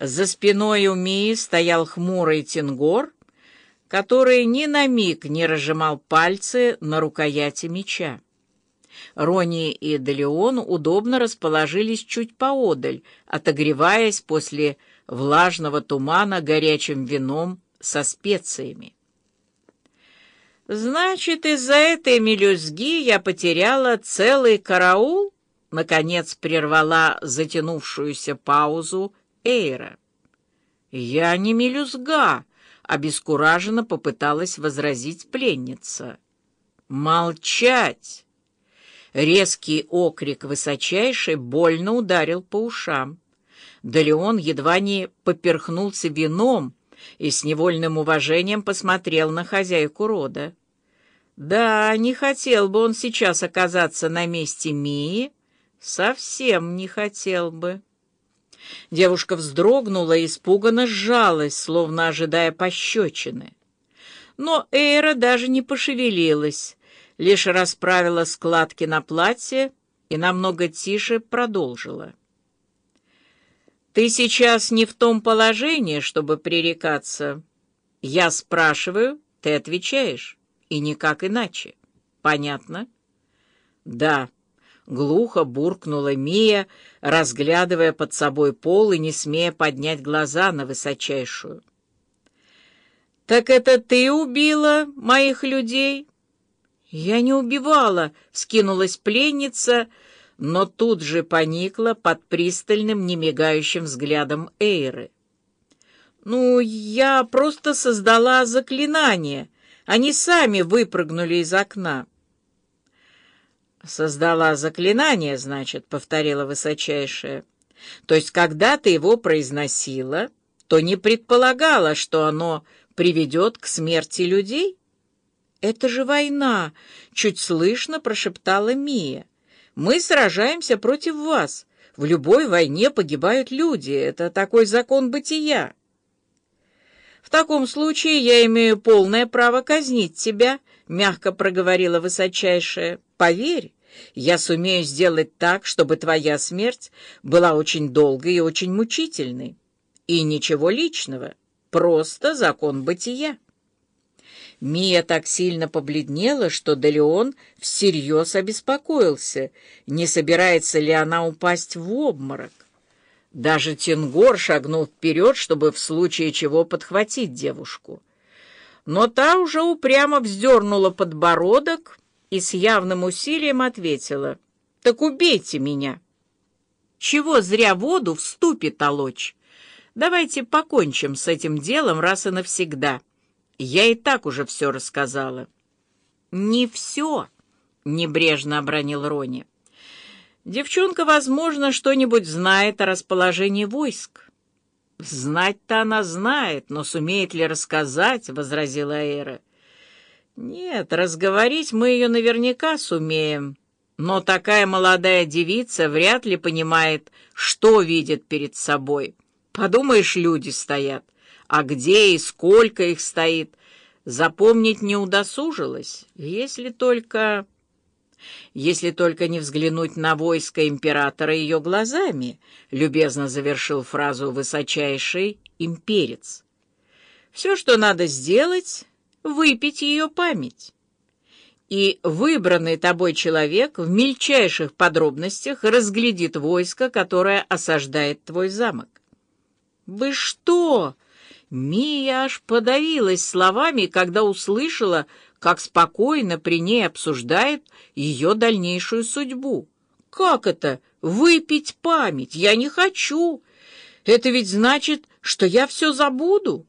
За спиной у Мии стоял хмурый Тингор, который ни на миг не разжимал пальцы на рукояти меча. Рони и Делеон удобно расположились чуть поодаль, отогреваясь после влажного тумана горячим вином со специями. «Значит, из-за этой мелюзги я потеряла целый караул?» Наконец прервала затянувшуюся паузу Эйра. «Я не мелюзга», — обескураженно попыталась возразить пленница. «Молчать!» Резкий окрик высочайший больно ударил по ушам. Да Леон едва не поперхнулся вином и с невольным уважением посмотрел на хозяйку рода. Да, не хотел бы он сейчас оказаться на месте Мии, совсем не хотел бы. Девушка вздрогнула и испуганно сжалась, словно ожидая пощечины. Но Эйра даже не пошевелилась, лишь расправила складки на платье и намного тише продолжила. «Ты сейчас не в том положении, чтобы пререкаться. Я спрашиваю, ты отвечаешь, и никак иначе. Понятно?» «Да», — глухо буркнула Мия, разглядывая под собой пол и не смея поднять глаза на высочайшую. «Так это ты убила моих людей?» «Я не убивала», — скинулась пленница, но тут же поникла под пристальным, немигающим взглядом Эйры. «Ну, я просто создала заклинание. Они сами выпрыгнули из окна». «Создала заклинание, значит», — повторила высочайшая. «То есть, когда ты его произносила, то не предполагала, что оно приведет к смерти людей?» «Это же война!» — чуть слышно прошептала Мия. «Мы сражаемся против вас. В любой войне погибают люди. Это такой закон бытия». «В таком случае я имею полное право казнить тебя», — мягко проговорила высочайшая. «Поверь, я сумею сделать так, чтобы твоя смерть была очень долгой и очень мучительной. И ничего личного, просто закон бытия». Мия так сильно побледнела, что Делеон всерьез обеспокоился, не собирается ли она упасть в обморок. Даже Тенгор шагнул вперед, чтобы в случае чего подхватить девушку. Но та уже упрямо вздернула подбородок и с явным усилием ответила, «Так убейте меня!» «Чего зря воду в ступе толочь? Давайте покончим с этим делом раз и навсегда». Я и так уже все рассказала. Не все, небрежно обронил Рони. Девчонка, возможно, что-нибудь знает о расположении войск. Знать-то она знает, но сумеет ли рассказать, возразила Эра. Нет, разговорить мы ее наверняка сумеем. Но такая молодая девица вряд ли понимает, что видит перед собой. Подумаешь, люди стоят а где и сколько их стоит, запомнить не удосужилась, если только... Если только не взглянуть на войско императора ее глазами, любезно завершил фразу высочайший имперец. Все, что надо сделать, выпить ее память. И выбранный тобой человек в мельчайших подробностях разглядит войско, которое осаждает твой замок. «Вы что?» Мия аж подавилась словами, когда услышала, как спокойно при ней обсуждает ее дальнейшую судьбу. «Как это? Выпить память? Я не хочу! Это ведь значит, что я все забуду!»